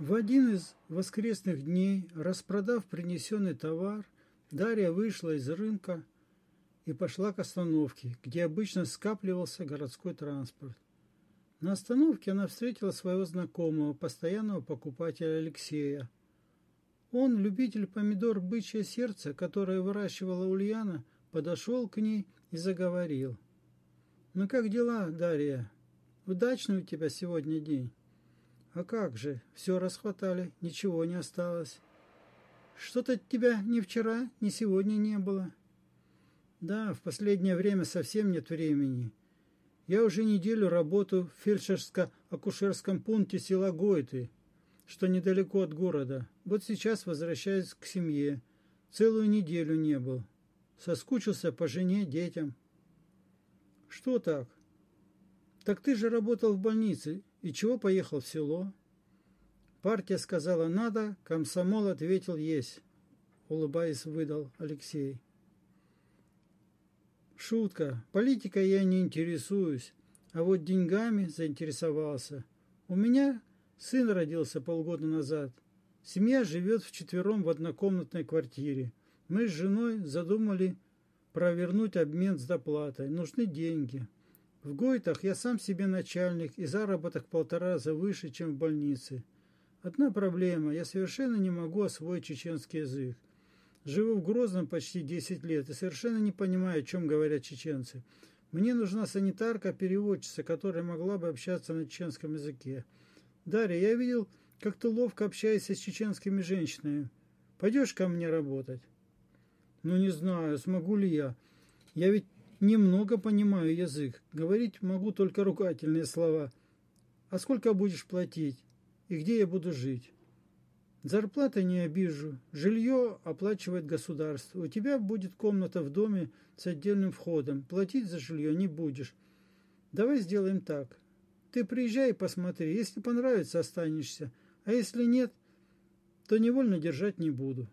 В один из воскресных дней, распродав принесенный товар, Дарья вышла из рынка и пошла к остановке, где обычно скапливался городской транспорт. На остановке она встретила своего знакомого, постоянного покупателя Алексея. Он, любитель помидор «Бычье сердце», которое выращивала Ульяна, подошел к ней и заговорил. «Ну как дела, Дарья? Удачный у тебя сегодня день?» «А как же, все расхватали, ничего не осталось. Что-то тебя ни вчера, ни сегодня не было». «Да, в последнее время совсем нет времени. Я уже неделю работаю в фельдшерско-акушерском пункте села Гойты, что недалеко от города. Вот сейчас возвращаюсь к семье. Целую неделю не был. Соскучился по жене, детям. Что так? Так ты же работал в больнице. И чего поехал в село? Партия сказала «надо», комсомол ответил «есть», улыбаясь, выдал Алексей. Шутка. Политикой я не интересуюсь, а вот деньгами заинтересовался. У меня сын родился полгода назад. Семья живет вчетвером в однокомнатной квартире. Мы с женой задумали провернуть обмен с доплатой. Нужны деньги. В Гойтах я сам себе начальник, и заработок полтора раза выше, чем в больнице. Одна проблема. Я совершенно не могу освоить чеченский язык. Живу в Грозном почти 10 лет и совершенно не понимаю, о чем говорят чеченцы. Мне нужна санитарка-переводчица, которая могла бы общаться на чеченском языке. Дарья, я видел, как ты ловко общаешься с чеченскими женщинами. Пойдешь ко мне работать? Ну, не знаю, смогу ли я. Я ведь немного понимаю язык. Говорить могу только ругательные слова. А сколько будешь платить? И где я буду жить? Зарплаты не обижу. Жилье оплачивает государство. У тебя будет комната в доме с отдельным входом. Платить за жилье не будешь. Давай сделаем так. Ты приезжай и посмотри. Если понравится, останешься. А если нет, то невольно держать не буду.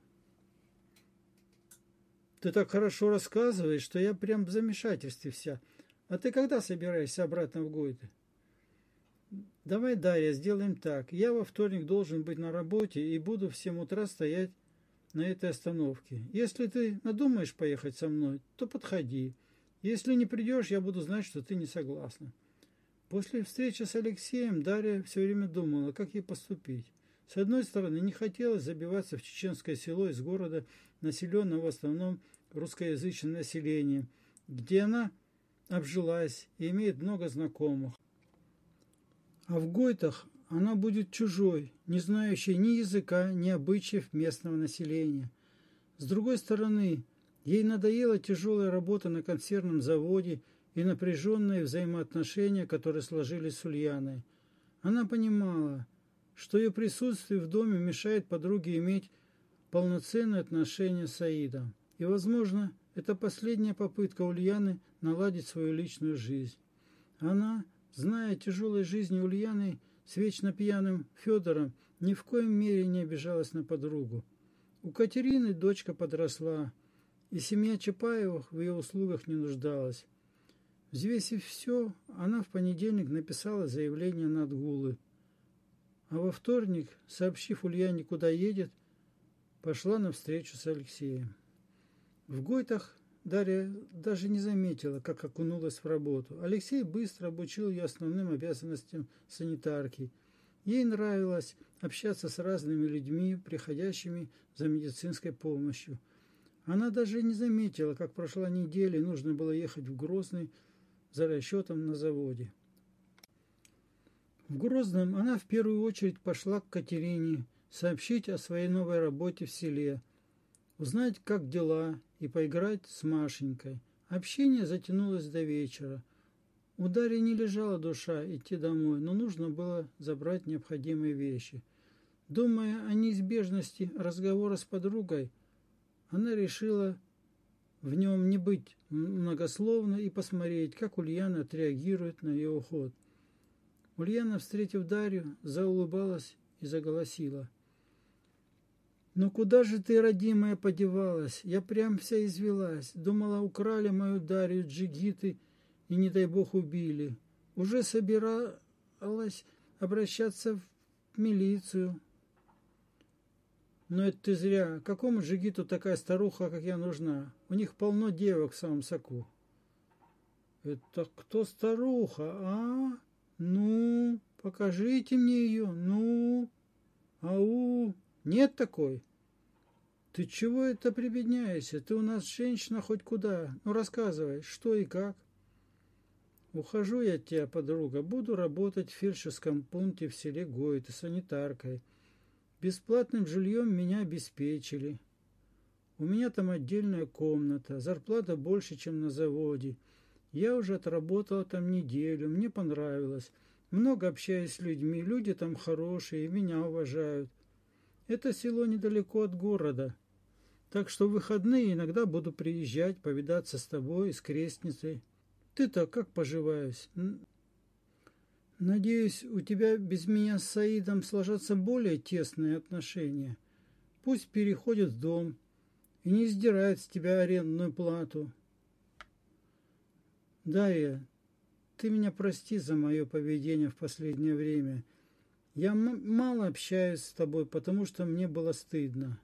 Ты так хорошо рассказываешь, что я прям в замешательстве вся. А ты когда собираешься обратно в Гойды? Давай, Дарья, сделаем так. Я во вторник должен быть на работе и буду в 7 утра стоять на этой остановке. Если ты надумаешь поехать со мной, то подходи. Если не придешь, я буду знать, что ты не согласна. После встречи с Алексеем Дарья все время думала, как ей поступить. С одной стороны, не хотелось забиваться в чеченское село из города, населенного в основном русскоязычным населением, где она обжилась и имеет много знакомых. А в Гойтах она будет чужой, не знающей ни языка, ни обычаев местного населения. С другой стороны, ей надоела тяжелая работа на консервном заводе и напряженные взаимоотношения, которые сложились с Ульяной. Она понимала, что ее присутствие в доме мешает подруге иметь полноценные отношения с Аидом. И, возможно, это последняя попытка Ульяны наладить свою личную жизнь. Она, зная о тяжелой жизни Ульяны с вечно пьяным Федором, ни в коем мере не обижалась на подругу. У Катерины дочка подросла, и семья Чапаевых в ее услугах не нуждалась. Взвесив все, она в понедельник написала заявление на отгулы. А во вторник, сообщив Ульяне, куда едет, пошла на встречу с Алексеем. В Гойтах Дарья даже не заметила, как окунулась в работу. Алексей быстро обучил ее основным обязанностям санитарки. Ей нравилось общаться с разными людьми, приходящими за медицинской помощью. Она даже не заметила, как прошла неделя, и нужно было ехать в Грозный за расчетом на заводе. В Грозном она в первую очередь пошла к Катерине сообщить о своей новой работе в селе, узнать, как дела, и поиграть с Машенькой. Общение затянулось до вечера. У Дарьи не лежала душа идти домой, но нужно было забрать необходимые вещи. Думая о неизбежности разговора с подругой, она решила в нем не быть многословно и посмотреть, как Ульяна отреагирует на ее уход. Ульяна, встретив Дарью, заулыбалась и заголосила – «Ну куда же ты, родимая, подевалась? Я прям вся извелась. Думала, украли мою Дарью джигиты и, не дай бог, убили. Уже собиралась обращаться в милицию. Но это ты зря. Какому джигиту такая старуха, как я, нужна? У них полно девок в самом соку. Это кто старуха, а? Ну, покажите мне ее, ну. Ау, нет такой? Ты чего это прибедняешься? Ты у нас женщина хоть куда. Ну, рассказывай, что и как. Ухожу я от тебя, подруга, буду работать в фельдшерском пункте в селе Гойты санитаркой. Бесплатным жильем меня обеспечили. У меня там отдельная комната, зарплата больше, чем на заводе. Я уже отработала там неделю, мне понравилось. Много общаюсь с людьми, люди там хорошие, меня уважают. Это село недалеко от города. Так что в выходные иногда буду приезжать, повидаться с тобой, с крестницей. Ты-то как поживаешь? Надеюсь, у тебя без меня с Саидом сложатся более тесные отношения. Пусть переходит в дом и не сдирает с тебя арендную плату. Дарья, ты меня прости за мое поведение в последнее время. Я мало общаюсь с тобой, потому что мне было стыдно.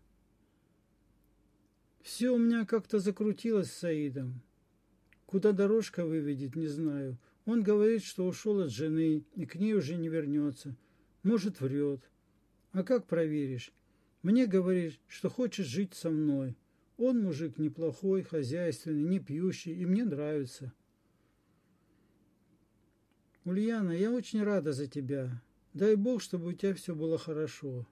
Все у меня как-то закрутилось с Саидом. Куда дорожка выведет, не знаю. Он говорит, что ушел от жены и к ней уже не вернется. Может, врет. А как проверишь? Мне говорит, что хочет жить со мной. Он мужик неплохой, хозяйственный, не пьющий, и мне нравится. Ульяна, я очень рада за тебя. Дай Бог, чтобы у тебя все было хорошо.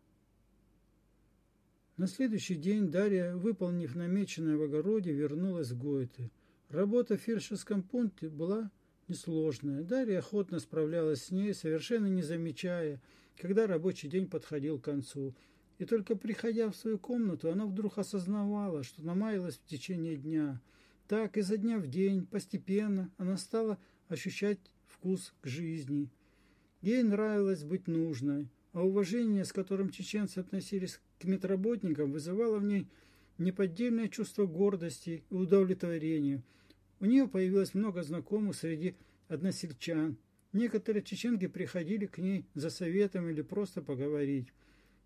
На следующий день Дарья, выполнив намеченное в огороде, вернулась в Гойты. Работа в фельдшерском пункте была несложная. Дарья охотно справлялась с ней, совершенно не замечая, когда рабочий день подходил к концу. И только приходя в свою комнату, она вдруг осознавала, что намаялась в течение дня. Так, изо дня в день, постепенно, она стала ощущать вкус к жизни. Ей нравилось быть нужной, а уважение, с которым чеченцы относились к медработникам вызывало в ней неподдельное чувство гордости и удовлетворения. У нее появилось много знакомых среди односельчан. Некоторые чеченки приходили к ней за советом или просто поговорить.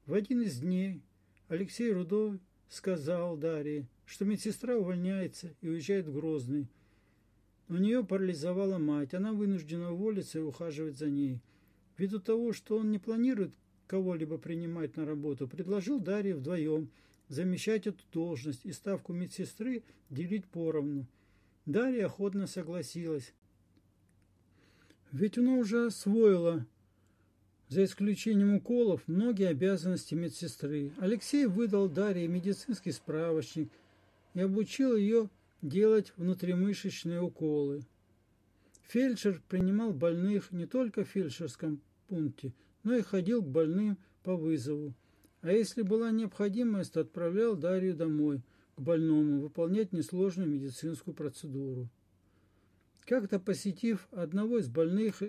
В один из дней Алексей Рудой сказал Дарье, что медсестра увольняется и уезжает в Грозный. У нее парализовала мать, она вынуждена уволиться и ухаживать за ней. Ввиду того, что он не планирует кого-либо принимать на работу, предложил Дарье вдвоем замещать эту должность и ставку медсестры делить поровну. Дарья охотно согласилась. Ведь она уже освоила, за исключением уколов, многие обязанности медсестры. Алексей выдал Дарье медицинский справочник и обучил ее делать внутримышечные уколы. Фельдшер принимал больных не только в фельдшерском пункте – но и ходил к больным по вызову. А если была необходимость, отправлял Дарью домой, к больному, выполнять несложную медицинскую процедуру. Как-то посетив одного из больных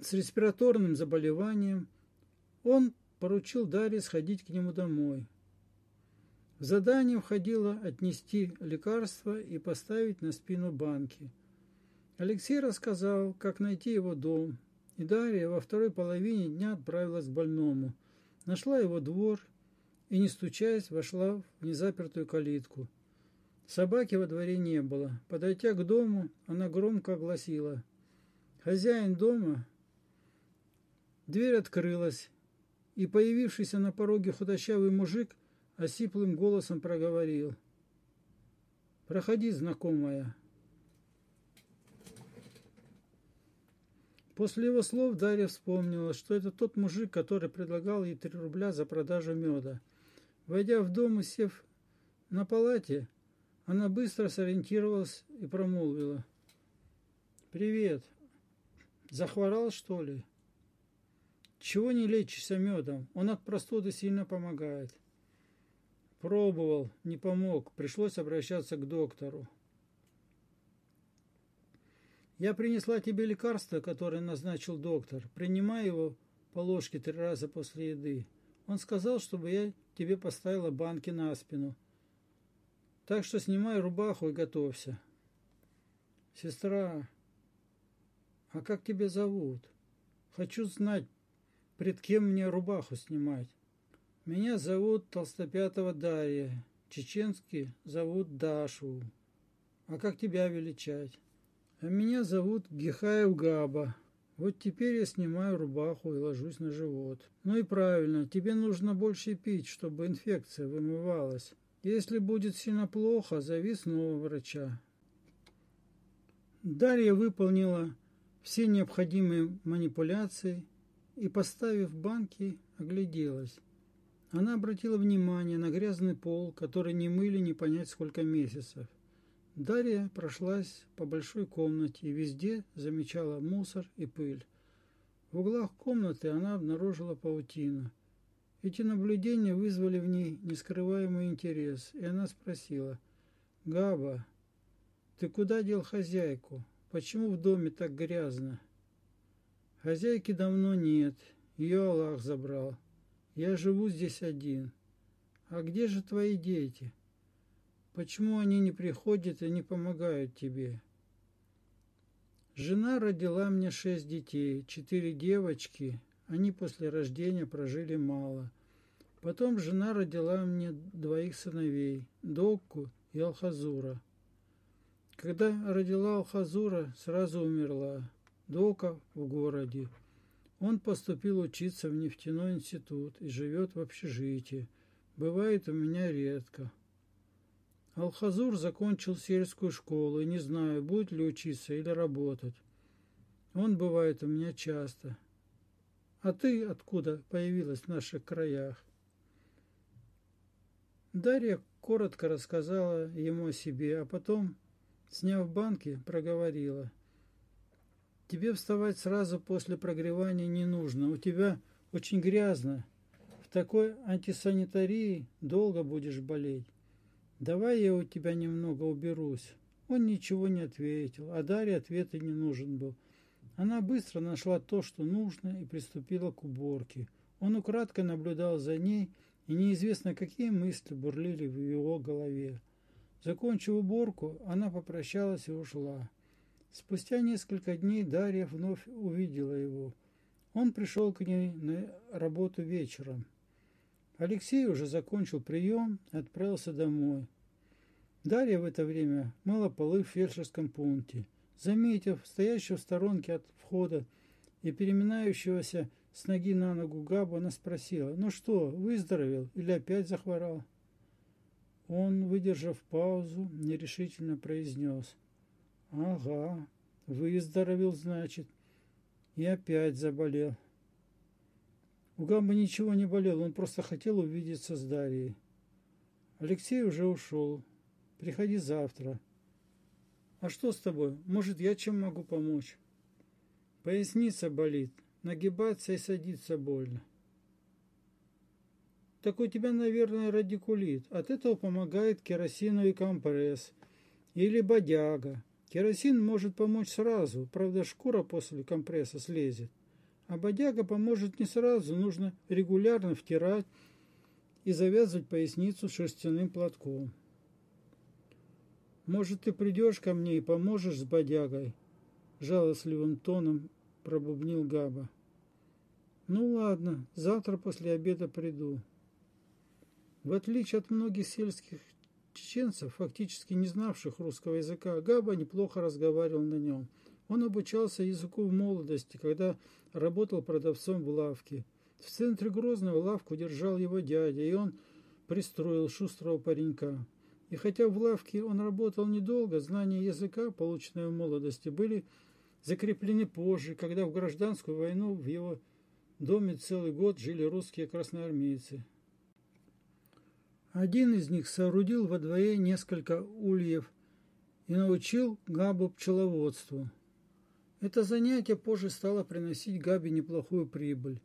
с респираторным заболеванием, он поручил Дарье сходить к нему домой. В задание входило отнести лекарства и поставить на спину банки. Алексей рассказал, как найти его дом, и Дарья во второй половине дня отправилась к больному. Нашла его двор и, не стучаясь, вошла в незапертую калитку. Собаки во дворе не было. Подойдя к дому, она громко огласила. «Хозяин дома?» Дверь открылась, и появившийся на пороге худощавый мужик осиплым голосом проговорил. «Проходи, знакомая». После его слов Дарья вспомнила, что это тот мужик, который предлагал ей три рубля за продажу меда. Войдя в дом и сев на палате, она быстро сориентировалась и промолвила. «Привет. Захворал, что ли?» «Чего не лечишься медом? Он от простуды сильно помогает». «Пробовал, не помог. Пришлось обращаться к доктору». Я принесла тебе лекарство, которое назначил доктор. Принимай его по ложке три раза после еды. Он сказал, чтобы я тебе поставила банки на спину. Так что снимай рубаху и готовься. Сестра, а как тебя зовут? Хочу знать, пред кем мне рубаху снимать. Меня зовут Толстопятова Дарья. Чеченский зовут Дашу. А как тебя величать? А меня зовут Гихаев Габа. Вот теперь я снимаю рубаху и ложусь на живот. Ну и правильно, тебе нужно больше пить, чтобы инфекция вымывалась. Если будет сильно плохо, зови снова врача. Дарья выполнила все необходимые манипуляции и, поставив банки, огляделась. Она обратила внимание на грязный пол, который не мыли не понять сколько месяцев. Дарья прошлась по большой комнате и везде замечала мусор и пыль. В углах комнаты она обнаружила паутину. Эти наблюдения вызвали в ней нескрываемый интерес, и она спросила, «Габа, ты куда дел хозяйку? Почему в доме так грязно?» «Хозяйки давно нет, ее Аллах забрал. Я живу здесь один. А где же твои дети?» Почему они не приходят и не помогают тебе? Жена родила мне шесть детей, четыре девочки. Они после рождения прожили мало. Потом жена родила мне двоих сыновей, Докку и Алхазура. Когда родила Алхазура, сразу умерла. Дока в городе. Он поступил учиться в нефтяной институт и живет в общежитии. Бывает у меня редко. Алхазур закончил сельскую школу и не знаю, будет ли учиться или работать. Он бывает у меня часто. А ты откуда появилась в наших краях? Дарья коротко рассказала ему о себе, а потом, сняв банки, проговорила. Тебе вставать сразу после прогревания не нужно. У тебя очень грязно. В такой антисанитарии долго будешь болеть. «Давай я у тебя немного уберусь». Он ничего не ответил, а Дарье ответа не нужен был. Она быстро нашла то, что нужно, и приступила к уборке. Он украдкой наблюдал за ней, и неизвестно, какие мысли бурлили в его голове. Закончив уборку, она попрощалась и ушла. Спустя несколько дней Дарья вновь увидела его. Он пришел к ней на работу вечером. Алексей уже закончил прием и отправился домой. Дарья в это время мыла полы в фельдшерском пункте. Заметив стоящего в сторонке от входа и переминающегося с ноги на ногу Габу, она спросила, «Ну что, выздоровел или опять захворал?» Он, выдержав паузу, нерешительно произнес, «Ага, выздоровел, значит, и опять заболел». У Гамбы ничего не болело, он просто хотел увидеться с Дарьей. Алексей уже ушел. Приходи завтра. А что с тобой? Может, я чем могу помочь? Поясница болит. Нагибаться и садиться больно. Так у тебя, наверное, радикулит. От этого помогает керосиновый компресс. Или бодяга. Керосин может помочь сразу, правда шкура после компресса слезет. А бодяга поможет не сразу, нужно регулярно втирать и завязывать поясницу шерстяным платком. Может, ты придешь ко мне и поможешь с бодягой?» Жалостливым тоном пробубнил Габа. «Ну ладно, завтра после обеда приду». В отличие от многих сельских чеченцев, фактически не знавших русского языка, Габа неплохо разговаривал на нем. Он обучался языку в молодости, когда работал продавцом в лавке. В центре Грозного лавку держал его дядя, и он пристроил шустрого паренька. И хотя в лавке он работал недолго, знания языка, полученные в молодости, были закреплены позже, когда в гражданскую войну в его доме целый год жили русские красноармейцы. Один из них соорудил во дворе несколько ульев и научил Габу пчеловодству. Это занятие позже стало приносить Габе неплохую прибыль.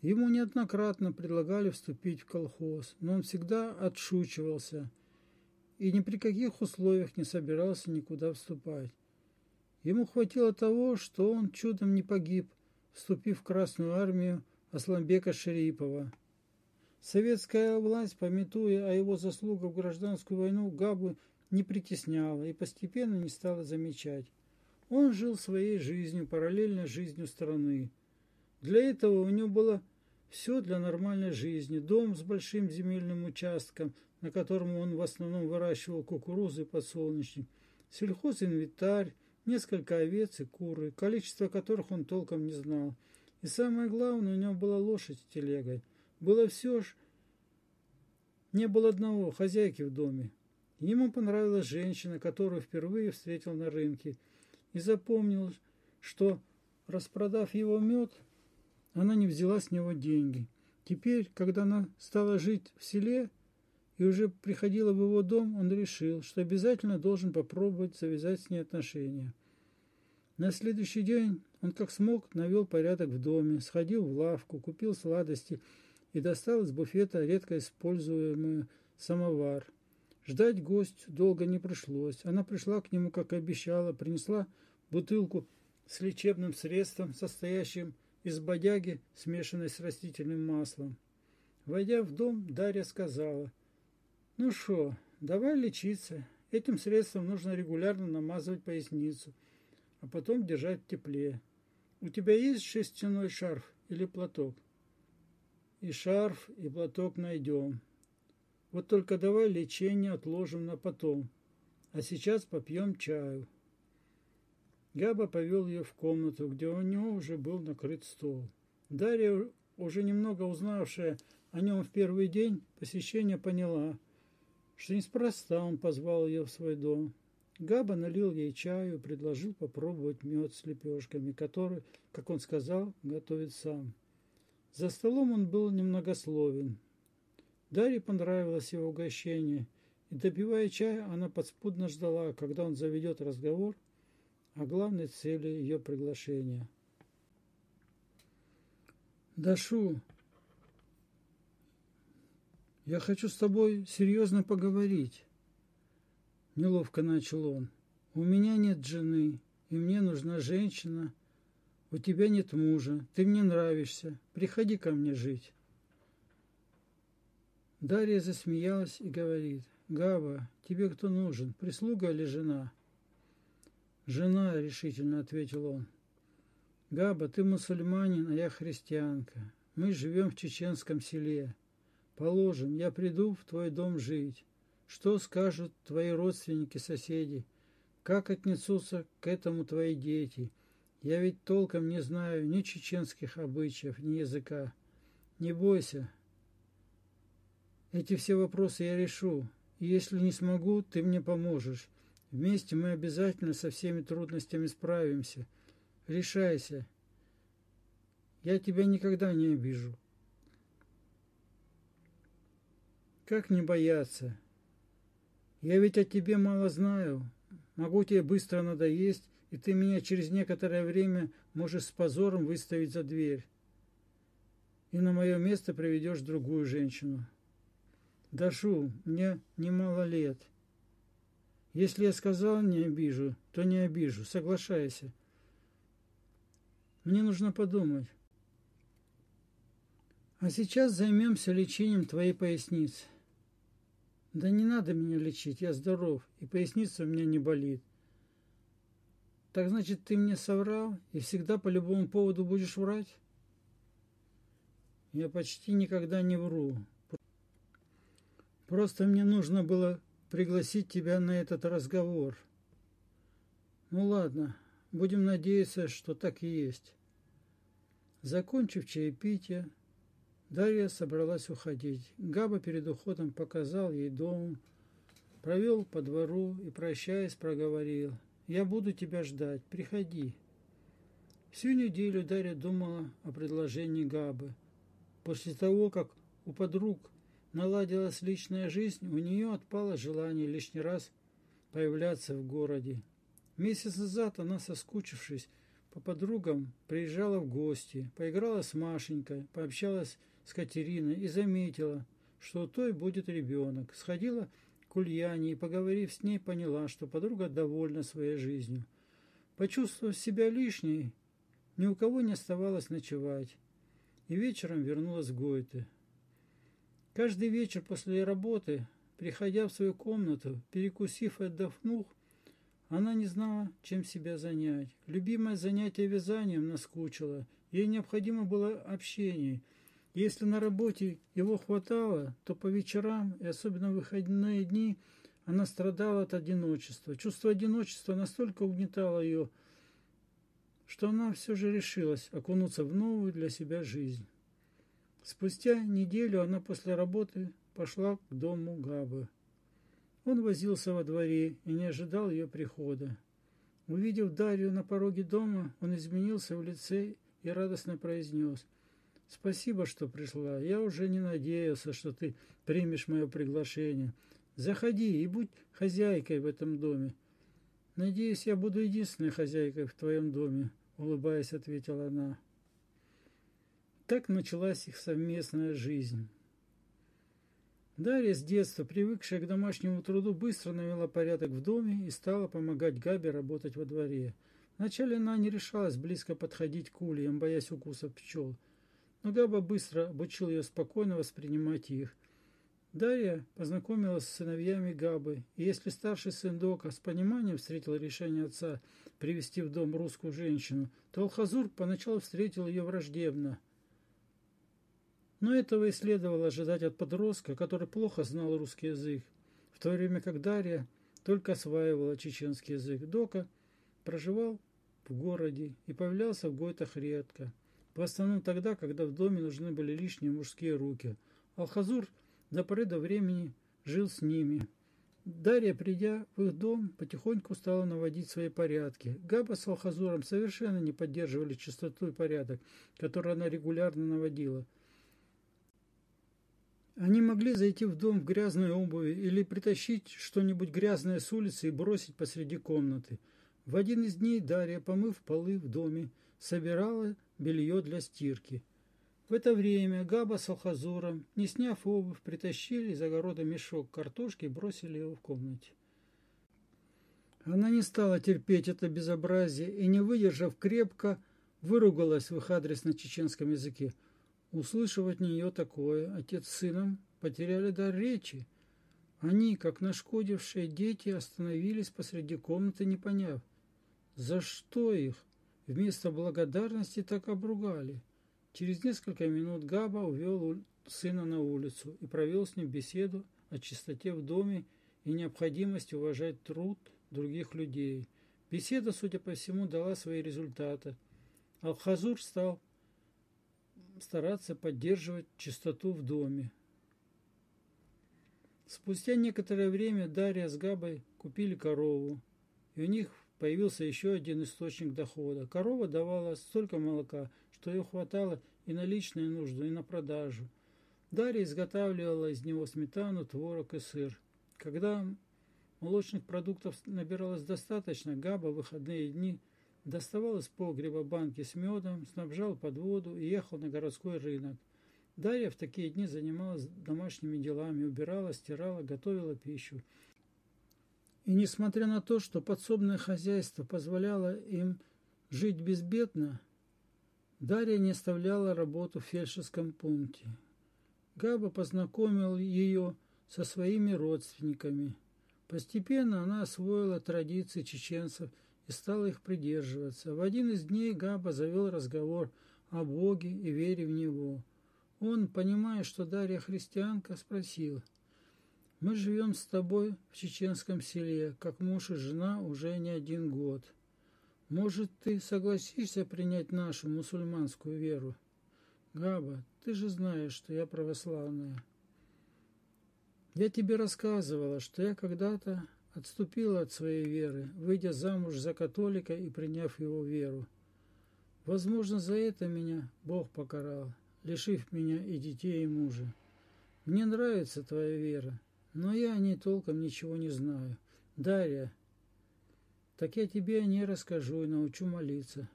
Ему неоднократно предлагали вступить в колхоз, но он всегда отшучивался – и ни при каких условиях не собирался никуда вступать. Ему хватило того, что он чудом не погиб, вступив в Красную армию Асламбека Шерипова. Советская власть, пометуя о его заслугах в гражданскую войну, Габу не притесняла и постепенно не стала замечать. Он жил своей жизнью, параллельно жизнью страны. Для этого у него было Все для нормальной жизни. Дом с большим земельным участком, на котором он в основном выращивал кукурузу и подсолнечник. Сельхозинвентарь, несколько овец и куры, количество которых он толком не знал. И самое главное, у него была лошадь с телегой. Было все ж, не было одного хозяйки в доме. Ему понравилась женщина, которую впервые встретил на рынке, и запомнил, что, распродав его мед, она не взяла с него деньги. Теперь, когда она стала жить в селе и уже приходила в его дом, он решил, что обязательно должен попробовать завязать с ней отношения. На следующий день он как смог навел порядок в доме, сходил в лавку, купил сладости и достал из буфета редко используемый самовар. Ждать гость долго не пришлось. Она пришла к нему, как и обещала, принесла бутылку с лечебным средством, состоящим из бодяги, смешанной с растительным маслом. Войдя в дом, Дарья сказала, «Ну что, давай лечиться. Этим средством нужно регулярно намазывать поясницу, а потом держать в тепле. У тебя есть шерстяной шарф или платок?» «И шарф, и платок найдем. Вот только давай лечение отложим на потом, а сейчас попьем чаю». Габа повел ее в комнату, где у него уже был накрыт стол. Дарья, уже немного узнавшая о нем в первый день посещения, поняла, что неспроста он позвал ее в свой дом. Габа налил ей чаю и предложил попробовать мед с лепешками, который, как он сказал, готовит сам. За столом он был немногословен. Дарье понравилось его угощение, и, допивая чай, она подспудно ждала, когда он заведет разговор – о главной цели ее приглашения. Дашу, я хочу с тобой серьезно поговорить. Неловко начал он. У меня нет жены, и мне нужна женщина. У тебя нет мужа, ты мне нравишься. Приходи ко мне жить. Дарья засмеялась и говорит, Гава, тебе кто нужен, прислуга или жена? «Жена», — решительно ответил он. «Габа, ты мусульманин, а я христианка. Мы живем в чеченском селе. Положим, я приду в твой дом жить. Что скажут твои родственники, соседи? Как отнесутся к этому твои дети? Я ведь толком не знаю ни чеченских обычаев, ни языка. Не бойся. Эти все вопросы я решу. И если не смогу, ты мне поможешь. Вместе мы обязательно со всеми трудностями справимся. Решайся. Я тебя никогда не обижу. Как не бояться? Я ведь о тебе мало знаю. Могу тебе быстро надоесть, и ты меня через некоторое время можешь с позором выставить за дверь. И на мое место приведешь другую женщину. Дашу, мне немало лет. Если я сказал не обижу, то не обижу. Соглашайся. Мне нужно подумать. А сейчас займемся лечением твоей поясницы. Да не надо меня лечить, я здоров, и поясница у меня не болит. Так значит, ты мне соврал и всегда по любому поводу будешь врать? Я почти никогда не вру. Просто мне нужно было пригласить тебя на этот разговор. Ну ладно, будем надеяться, что так и есть. Закончив чаепитие, Дарья собралась уходить. Габа перед уходом показал ей дом, провел по двору и, прощаясь, проговорил. «Я буду тебя ждать. Приходи». Всю неделю Дарья думала о предложении Габы. После того, как у подруг наладилась личная жизнь, у нее отпало желание лишний раз появляться в городе. Месяц назад она, соскучившись по подругам, приезжала в гости, поиграла с Машенькой, пообщалась с Катериной и заметила, что у той будет ребенок. Сходила к Ульяне и, поговорив с ней, поняла, что подруга довольна своей жизнью. Почувствовав себя лишней, ни у кого не оставалось ночевать, и вечером вернулась в Гойте. Каждый вечер после работы, приходя в свою комнату, перекусив и отдохнув, она не знала, чем себя занять. Любимое занятие вязанием наскучило. Ей необходимо было общение. Если на работе его хватало, то по вечерам и особенно в выходные дни она страдала от одиночества. Чувство одиночества настолько угнетало ее, что она все же решилась окунуться в новую для себя жизнь. Спустя неделю она после работы пошла к дому Габы. Он возился во дворе и не ожидал ее прихода. Увидев Дарью на пороге дома, он изменился в лице и радостно произнес «Спасибо, что пришла. Я уже не надеялся, что ты примешь мое приглашение. Заходи и будь хозяйкой в этом доме. Надеюсь, я буду единственной хозяйкой в твоем доме», — улыбаясь, ответила она. Так началась их совместная жизнь. Дарья с детства, привыкшая к домашнему труду, быстро навела порядок в доме и стала помогать Габе работать во дворе. Вначале она не решалась близко подходить к ульям, боясь укусов пчел. Но Габа быстро обучил ее спокойно воспринимать их. Дарья познакомилась с сыновьями Габы, и если старший сын Дока с пониманием встретил решение отца привести в дом русскую женщину, то Алхазур поначалу встретил ее враждебно – но этого и следовало ожидать от подростка, который плохо знал русский язык, в то время как Дарья только осваивала чеченский язык. Дока проживал в городе и появлялся в Гойтах редко, в основном тогда, когда в доме нужны были лишние мужские руки. Алхазур до поры до времени жил с ними. Дарья, придя в их дом, потихоньку стала наводить свои порядки. Габа с Алхазуром совершенно не поддерживали чистоту и порядок, который она регулярно наводила – они могли зайти в дом в грязной обуви или притащить что-нибудь грязное с улицы и бросить посреди комнаты. В один из дней Дарья, помыв полы в доме, собирала белье для стирки. В это время Габа с Алхазуром, не сняв обувь, притащили из огорода мешок картошки и бросили его в комнате. Она не стала терпеть это безобразие и, не выдержав крепко, выругалась в их адрес на чеченском языке – Услышав от нее такое, отец с сыном потеряли дар речи. Они, как нашкодившие дети, остановились посреди комнаты, не поняв, за что их вместо благодарности так обругали. Через несколько минут Габа увел сына на улицу и провел с ним беседу о чистоте в доме и необходимости уважать труд других людей. Беседа, судя по всему, дала свои результаты. Алхазур стал стараться поддерживать чистоту в доме. Спустя некоторое время Дарья с Габой купили корову, и у них появился еще один источник дохода. Корова давала столько молока, что ее хватало и на личные нужды, и на продажу. Дарья изготавливала из него сметану, творог и сыр. Когда молочных продуктов набиралось достаточно, Габа в выходные дни – Доставал из погреба банки с медом, снабжал под воду и ехал на городской рынок. Дарья в такие дни занималась домашними делами, убирала, стирала, готовила пищу. И несмотря на то, что подсобное хозяйство позволяло им жить безбедно, Дарья не оставляла работу в фельдшерском пункте. Габа познакомил ее со своими родственниками. Постепенно она освоила традиции чеченцев – и стала их придерживаться. В один из дней Габа завел разговор о Боге и вере в Него. Он, понимая, что Дарья христианка, спросил, «Мы живем с тобой в чеченском селе, как муж и жена уже не один год. Может, ты согласишься принять нашу мусульманскую веру?» «Габа, ты же знаешь, что я православная». «Я тебе рассказывала, что я когда-то отступила от своей веры, выйдя замуж за католика и приняв его веру. Возможно, за это меня Бог покарал, лишив меня и детей, и мужа. Мне нравится твоя вера, но я о ней толком ничего не знаю. Дарья, так я тебе о ней расскажу и научу молиться.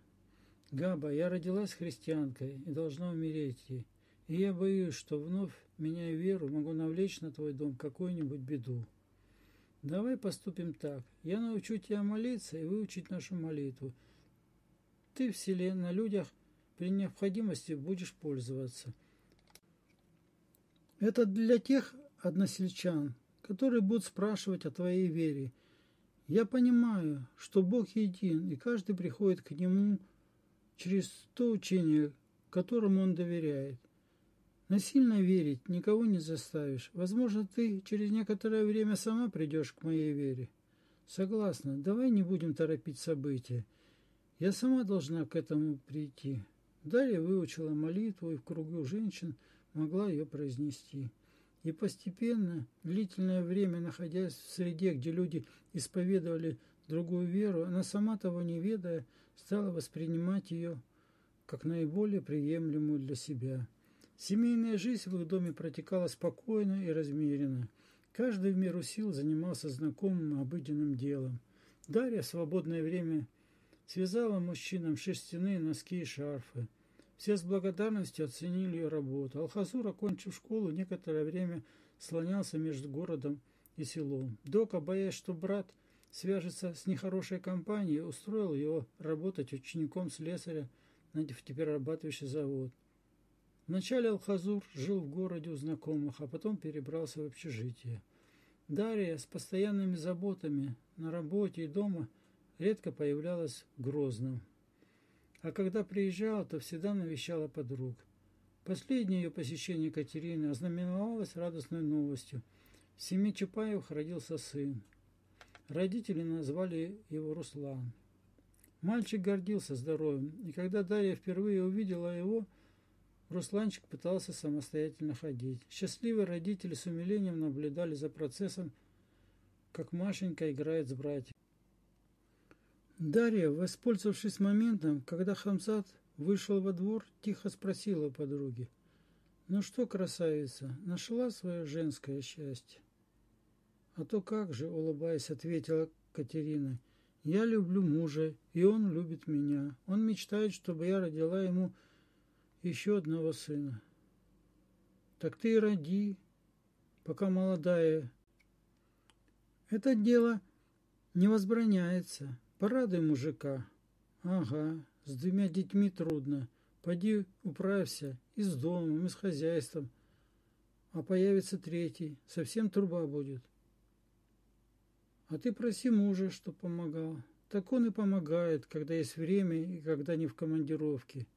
Габа, я родилась христианкой и должна умереть ей. И я боюсь, что вновь, меняя веру, могу навлечь на твой дом какую-нибудь беду. Давай поступим так. Я научу тебя молиться и выучить нашу молитву. Ты в селе на людях при необходимости будешь пользоваться. Это для тех односельчан, которые будут спрашивать о твоей вере. Я понимаю, что Бог един, и каждый приходит к Нему через то учение, которому Он доверяет. Насильно верить никого не заставишь. Возможно, ты через некоторое время сама придешь к моей вере. Согласна. Давай не будем торопить события. Я сама должна к этому прийти. Дарья выучила молитву и в кругу женщин могла ее произнести. И постепенно, длительное время находясь в среде, где люди исповедовали другую веру, она сама того не ведая, стала воспринимать ее как наиболее приемлемую для себя. Семейная жизнь в их доме протекала спокойно и размеренно. Каждый в меру сил занимался знакомым обыденным делом. Дарья в свободное время связала мужчинам шерстяные носки и шарфы. Все с благодарностью оценили ее работу. Алхазур, окончив школу, некоторое время слонялся между городом и селом. Дока, боясь, что брат свяжется с нехорошей компанией, устроил его работать учеником слесаря на нефтеперерабатывающий завод. Вначале Алхазур жил в городе у знакомых, а потом перебрался в общежитие. Дарья с постоянными заботами на работе и дома редко появлялась в Грозном. А когда приезжала, то всегда навещала подруг. Последнее ее посещение Катерины ознаменовалось радостной новостью. В семье Чапаевых родился сын. Родители назвали его Руслан. Мальчик гордился здоровьем, и когда Дарья впервые увидела его – Русланчик пытался самостоятельно ходить. Счастливые родители с умилением наблюдали за процессом, как Машенька играет с братьями. Дарья, воспользовавшись моментом, когда Хамзат вышел во двор, тихо спросила подруги. «Ну что, красавица, нашла свое женское счастье?» «А то как же», — улыбаясь, ответила Катерина. «Я люблю мужа, и он любит меня. Он мечтает, чтобы я родила ему еще одного сына. Так ты и роди, пока молодая. Это дело не возбраняется. Порадуй мужика. Ага, с двумя детьми трудно. Поди управься и с домом, и с хозяйством. А появится третий, совсем труба будет. А ты проси мужа, что помогал. Так он и помогает, когда есть время и когда не в командировке.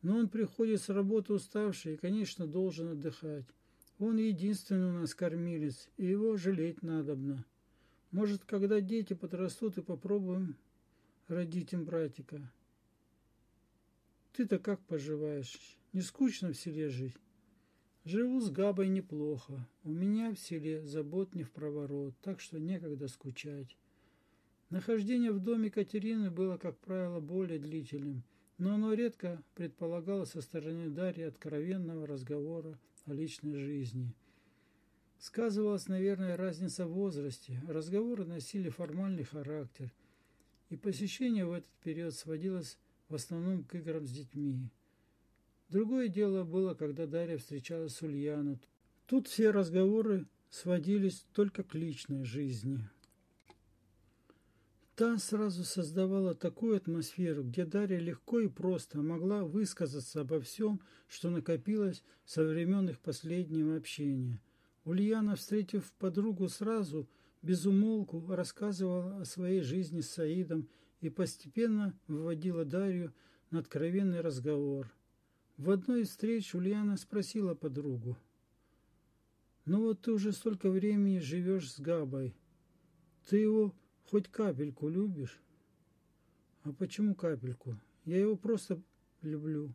Но он приходит с работы уставший и, конечно, должен отдыхать. Он единственный у нас кормилец, и его жалеть надобно. Может, когда дети подрастут, и попробуем родить им братика. Ты-то как поживаешь? Не скучно в селе жить? Живу с Габой неплохо. У меня в селе забот не в проворот, так что некогда скучать. Нахождение в доме Катерины было, как правило, более длительным – но оно редко предполагало со стороны Дарьи откровенного разговора о личной жизни. Сказывалась, наверное, разница в возрасте, разговоры носили формальный характер, и посещение в этот период сводилось в основном к играм с детьми. Другое дело было, когда Дарья встречалась с Ульяной. Тут все разговоры сводились только к личной жизни. Та сразу создавала такую атмосферу, где Дарья легко и просто могла высказаться обо всем, что накопилось со времен их последнего общения. Ульяна, встретив подругу сразу, без умолку, рассказывала о своей жизни с Саидом и постепенно выводила Дарью на откровенный разговор. В одной из встреч Ульяна спросила подругу. «Ну вот ты уже столько времени живешь с Габой. Ты его Хоть капельку любишь? А почему капельку? Я его просто люблю.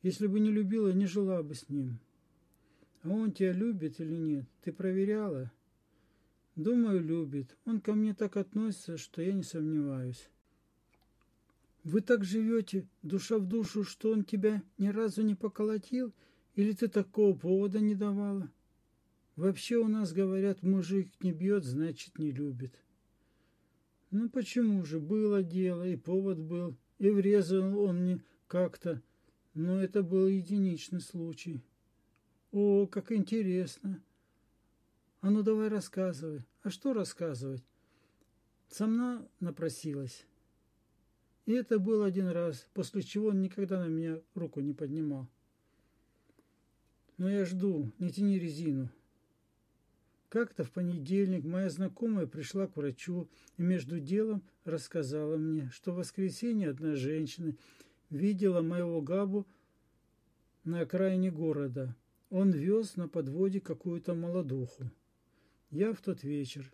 Если бы не любила, не жила бы с ним. А он тебя любит или нет? Ты проверяла? Думаю, любит. Он ко мне так относится, что я не сомневаюсь. Вы так живете, душа в душу, что он тебя ни разу не поколотил? Или ты такого повода не давала? Вообще у нас говорят, мужик не бьет, значит не любит. Ну почему же, было дело, и повод был, и врезал он мне как-то, но это был единичный случай. О, как интересно! А ну давай рассказывай. А что рассказывать? Сама напросилась. И это был один раз, после чего он никогда на меня руку не поднимал. Но я жду, не тяни резину. Как-то в понедельник моя знакомая пришла к врачу и между делом рассказала мне, что в воскресенье одна женщина видела моего Габу на окраине города. Он вез на подводе какую-то молодуху. Я в тот вечер,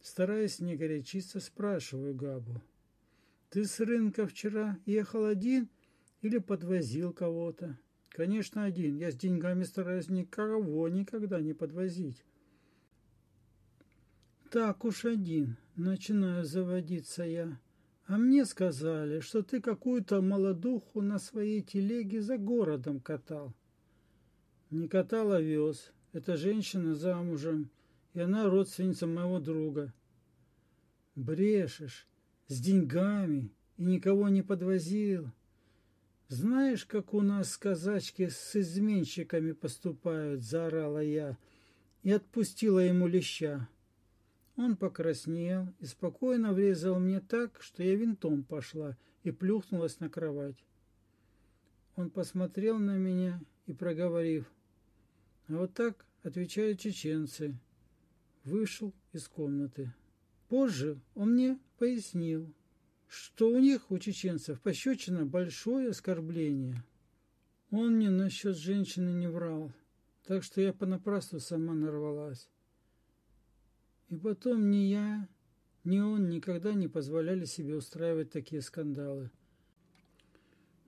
стараясь не горячиться, спрашиваю Габу. «Ты с рынка вчера ехал один или подвозил кого-то?» «Конечно, один. Я с деньгами стараюсь никого никогда не подвозить». «Так уж один. Начинаю заводиться я. А мне сказали, что ты какую-то молодуху на своей телеге за городом катал. Не катал, а вез. Эта женщина замужем, и она родственница моего друга. Брешешь, с деньгами, и никого не подвозил. Знаешь, как у нас казачки с изменщиками поступают, заорала я и отпустила ему леща. Он покраснел и спокойно врезал мне так, что я винтом пошла и плюхнулась на кровать. Он посмотрел на меня и, проговорив, а вот так отвечают чеченцы, вышел из комнаты. Позже он мне пояснил, что у них, у чеченцев, пощечина большое оскорбление. Он мне насчет женщины не врал, так что я понапрасну сама нарвалась. И потом ни я, ни он никогда не позволяли себе устраивать такие скандалы.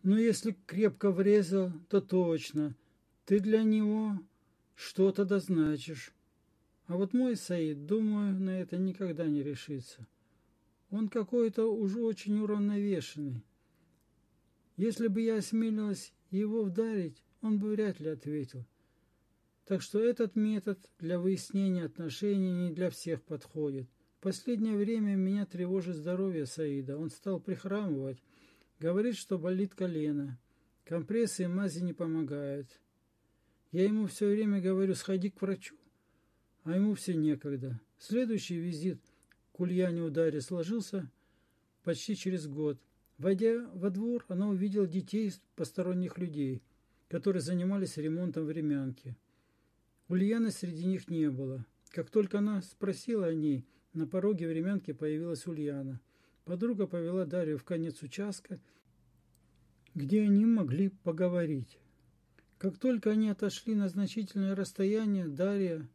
Но если крепко врезал, то точно, ты для него что-то дозначишь. А вот мой Саид, думаю, на это никогда не решится. Он какой-то уже очень уравновешенный. Если бы я осмелилась его вдарить, он бы вряд ли ответил – так что этот метод для выяснения отношений не для всех подходит. В последнее время меня тревожит здоровье Саида. Он стал прихрамывать. Говорит, что болит колено. Компрессы и мази не помогают. Я ему все время говорю, сходи к врачу. А ему все некогда. Следующий визит к Ульяне Ударе сложился почти через год. Войдя во двор, она увидела детей посторонних людей, которые занимались ремонтом времянки. Ульяны среди них не было. Как только она спросила о ней, на пороге времянки появилась Ульяна. Подруга повела Дарью в конец участка, где они могли поговорить. Как только они отошли на значительное расстояние, Дарья,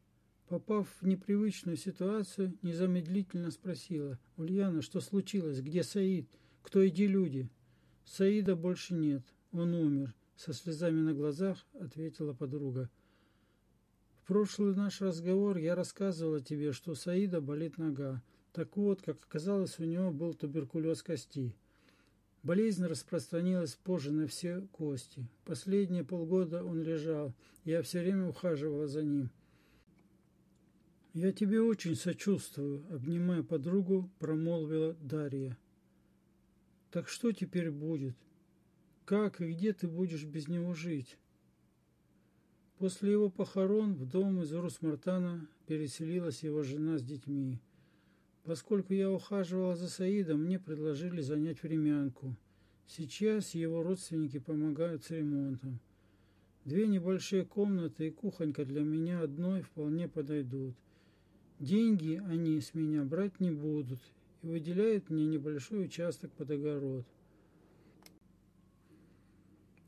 попав в непривычную ситуацию, незамедлительно спросила. «Ульяна, что случилось? Где Саид? Кто эти люди?» «Саида больше нет. Он умер», — со слезами на глазах ответила подруга. В прошлый наш разговор я рассказывала тебе, что у Саида болит нога. Так вот, как оказалось, у него был туберкулез кости. Болезнь распространилась позже на все кости. Последние полгода он лежал. Я все время ухаживала за ним. «Я тебе очень сочувствую», — обнимая подругу, промолвила Дарья. «Так что теперь будет? Как и где ты будешь без него жить?» После его похорон в дом из Русмартана переселилась его жена с детьми. Поскольку я ухаживала за Саидом, мне предложили занять времянку. Сейчас его родственники помогают с ремонтом. Две небольшие комнаты и кухонька для меня одной вполне подойдут. Деньги они с меня брать не будут и выделяют мне небольшой участок под огород.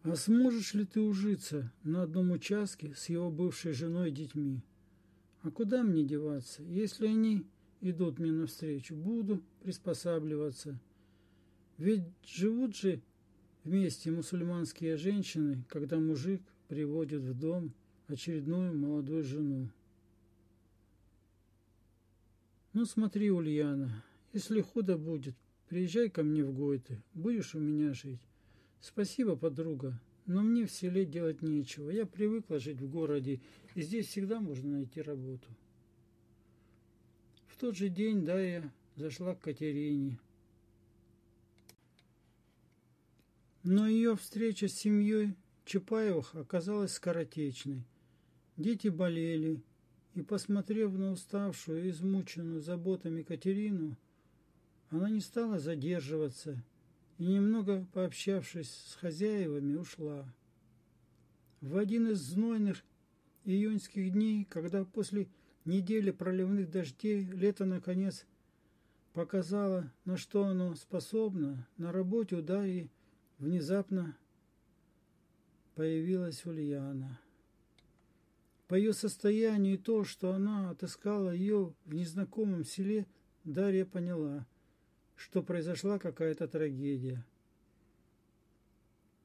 А сможешь ли ты ужиться на одном участке с его бывшей женой и детьми? А куда мне деваться, если они идут мне навстречу? Буду приспосабливаться. Ведь живут же вместе мусульманские женщины, когда мужик приводит в дом очередную молодую жену. Ну смотри, Ульяна, если худо будет, приезжай ко мне в Гойты, будешь у меня жить. Спасибо, подруга, но мне в селе делать нечего. Я привыкла жить в городе, и здесь всегда можно найти работу. В тот же день Дая зашла к Катерине. Но ее встреча с семьей Чапаевых оказалась скоротечной. Дети болели, и, посмотрев на уставшую измученную заботами Катерину, она не стала задерживаться – и, немного пообщавшись с хозяевами, ушла. В один из знойных июньских дней, когда после недели проливных дождей лето, наконец, показало, на что оно способно, на работе у Дарьи внезапно появилась Ульяна. По ее состоянию и то, что она отыскала ее в незнакомом селе, Дарья поняла, что произошла какая-то трагедия.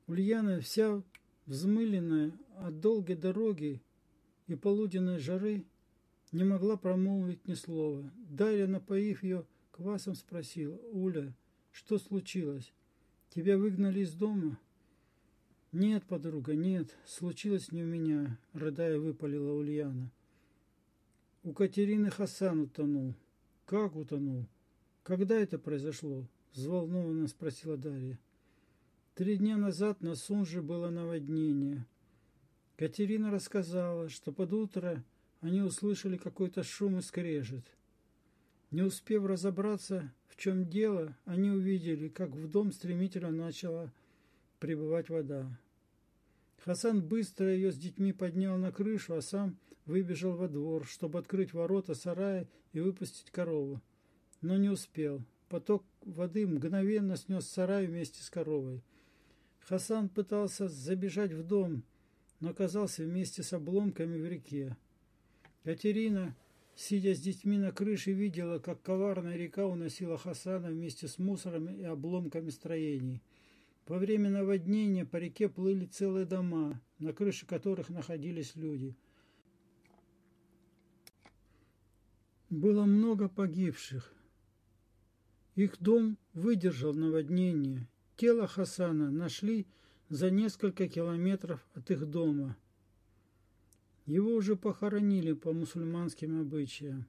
Ульяна, вся взмыленная от долгой дороги и полуденной жары, не могла промолвить ни слова. Дарья, напоив ее квасом, спросила, «Уля, что случилось? Тебя выгнали из дома?» «Нет, подруга, нет, случилось не у меня», — рыдая выпалила Ульяна. «У Катерины Хасан утонул». «Как утонул? Когда это произошло?» — взволнованно спросила Дарья. Три дня назад на Сунже было наводнение. Катерина рассказала, что под утро они услышали какой-то шум и скрежет. Не успев разобраться, в чем дело, они увидели, как в дом стремительно начала прибывать вода. Хасан быстро ее с детьми поднял на крышу, а сам выбежал во двор, чтобы открыть ворота сарая и выпустить корову. Но не успел. Поток воды мгновенно снес сарай вместе с коровой. Хасан пытался забежать в дом, но оказался вместе с обломками в реке. Катерина, сидя с детьми на крыше, видела, как коварная река уносила Хасана вместе с мусором и обломками строений. Во время наводнения по реке плыли целые дома, на крыше которых находились люди. Было много погибших. Их дом выдержал наводнение. Тело Хасана нашли за несколько километров от их дома. Его уже похоронили по мусульманским обычаям.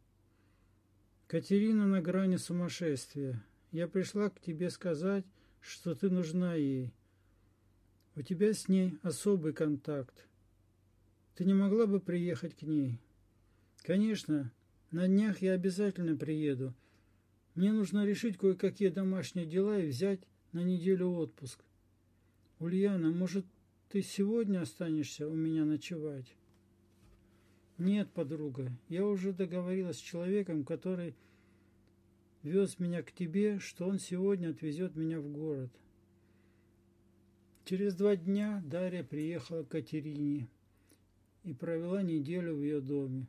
Катерина на грани сумасшествия. Я пришла к тебе сказать, что ты нужна ей. У тебя с ней особый контакт. Ты не могла бы приехать к ней? Конечно, на днях я обязательно приеду. Мне нужно решить кое-какие домашние дела и взять на неделю отпуск. Ульяна, может, ты сегодня останешься у меня ночевать? Нет, подруга, я уже договорилась с человеком, который вез меня к тебе, что он сегодня отвезет меня в город. Через два дня Дарья приехала к Катерине и провела неделю в ее доме.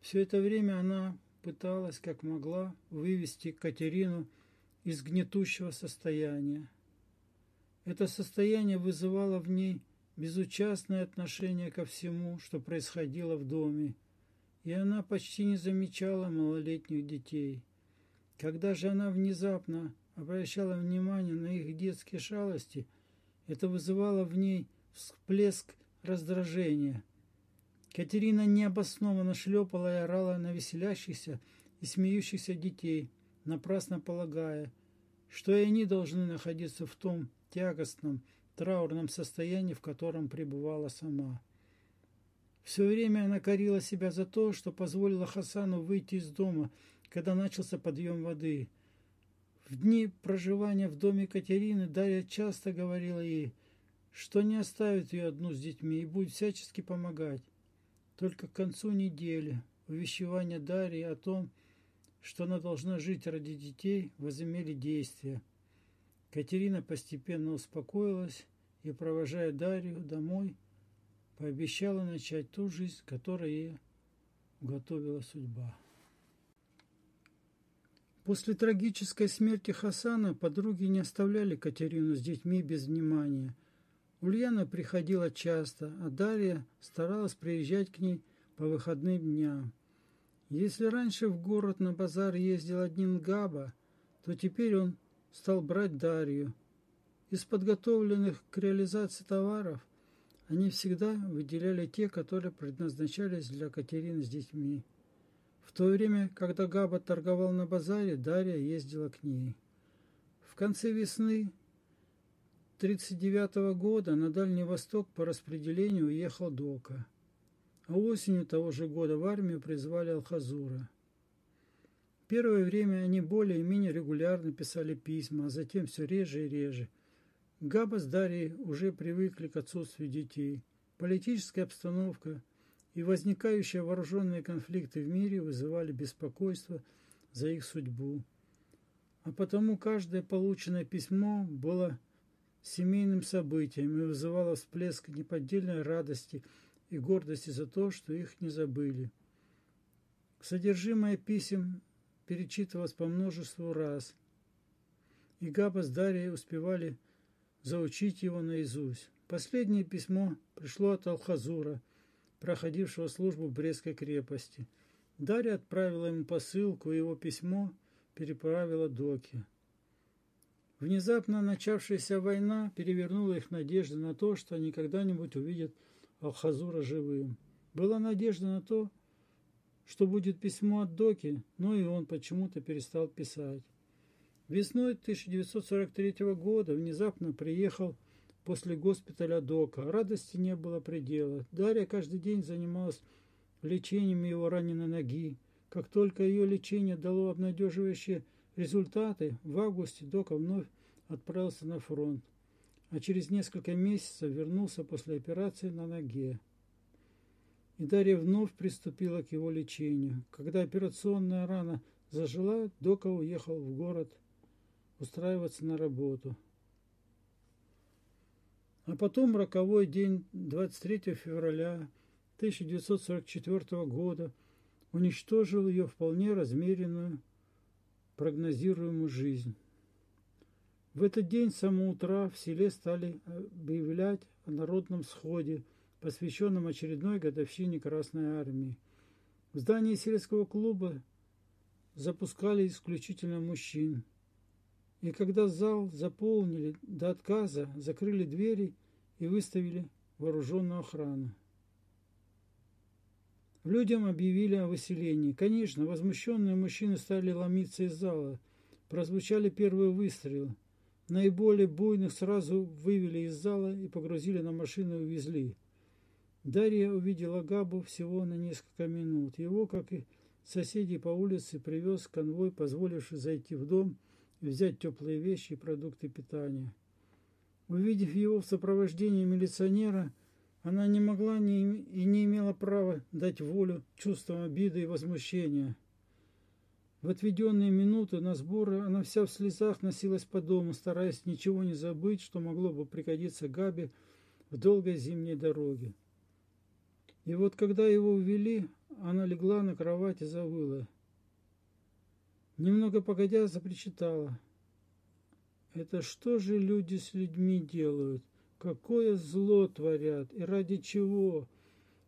Все это время она пыталась, как могла, вывести Катерину из гнетущего состояния. Это состояние вызывало в ней безучастное отношение ко всему, что происходило в доме, и она почти не замечала малолетних детей. Когда же она внезапно обращала внимание на их детские шалости, это вызывало в ней всплеск раздражения. Катерина необоснованно шлепала и орала на веселящихся и смеющихся детей, напрасно полагая, что и они должны находиться в том тягостном, траурном состоянии, в котором пребывала сама. Все время она корила себя за то, что позволила Хасану выйти из дома – когда начался подъем воды. В дни проживания в доме Катерины Дарья часто говорила ей, что не оставит ее одну с детьми и будет всячески помогать. Только к концу недели увещевания Дарьи о том, что она должна жить ради детей, возымели действие. Катерина постепенно успокоилась и, провожая Дарью домой, пообещала начать ту жизнь, которая ей уготовила судьба. После трагической смерти Хасана подруги не оставляли Катерину с детьми без внимания. Ульяна приходила часто, а Дарья старалась приезжать к ней по выходным дням. Если раньше в город на базар ездил один Габа, то теперь он стал брать Дарью. Из подготовленных к реализации товаров они всегда выделяли те, которые предназначались для Катерины с детьми. В то время, когда Габа торговал на базаре, Дарья ездила к ней. В конце весны 1939 года на Дальний Восток по распределению уехал Дока, а осенью того же года в армию призвали Алхазура. Первое время они более-менее регулярно писали письма, а затем все реже и реже. Габа с Дарьей уже привыкли к отсутствию детей. Политическая обстановка – и возникающие вооруженные конфликты в мире вызывали беспокойство за их судьбу. А потому каждое полученное письмо было семейным событием и вызывало всплеск неподдельной радости и гордости за то, что их не забыли. Содержимое писем перечитывалось по множеству раз, и Габа с Дарьей успевали заучить его наизусть. Последнее письмо пришло от Алхазура, проходившего службу в Брестской крепости. Дарья отправила ему посылку, и его письмо переправила Доке. Внезапно начавшаяся война перевернула их надежды на то, что они когда-нибудь увидят Алхазура живым. Была надежда на то, что будет письмо от Доки, но и он почему-то перестал писать. Весной 1943 года внезапно приехал после госпиталя Дока. Радости не было предела. Дарья каждый день занималась лечением его раненой ноги. Как только ее лечение дало обнадеживающие результаты, в августе Дока вновь отправился на фронт, а через несколько месяцев вернулся после операции на ноге. И Дарья вновь приступила к его лечению. Когда операционная рана зажила, Дока уехал в город устраиваться на работу. А потом роковой день 23 февраля 1944 года уничтожил ее вполне размеренную прогнозируемую жизнь. В этот день с самого утра в селе стали объявлять о народном сходе, посвященном очередной годовщине Красной Армии. В здании сельского клуба запускали исключительно мужчин. И когда зал заполнили до отказа, закрыли двери и выставили вооруженную охрану. Людям объявили о выселении. Конечно, возмущенные мужчины стали ломиться из зала. Прозвучали первые выстрелы. Наиболее буйных сразу вывели из зала и погрузили на машину и увезли. Дарья увидела Габу всего на несколько минут. Его, как и соседей по улице, привез конвой, позволивший зайти в дом и взять теплые вещи и продукты питания. Увидев его в сопровождении милиционера, она не могла не, и не имела права дать волю чувствам обиды и возмущения. В отведенные минуты на сборы она вся в слезах носилась по дому, стараясь ничего не забыть, что могло бы пригодиться Габи в долгой зимней дороге. И вот когда его увели, она легла на кровать и завыла. Немного погодя запричитала. Это что же люди с людьми делают? Какое зло творят и ради чего?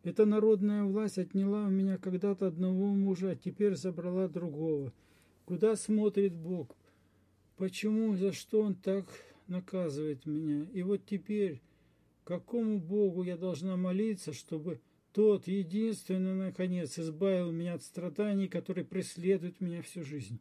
Эта народная власть отняла у меня когда-то одного мужа, а теперь забрала другого. Куда смотрит Бог? Почему, за что Он так наказывает меня? И вот теперь, какому Богу я должна молиться, чтобы тот, единственный, наконец, избавил меня от страданий, которые преследуют меня всю жизнь?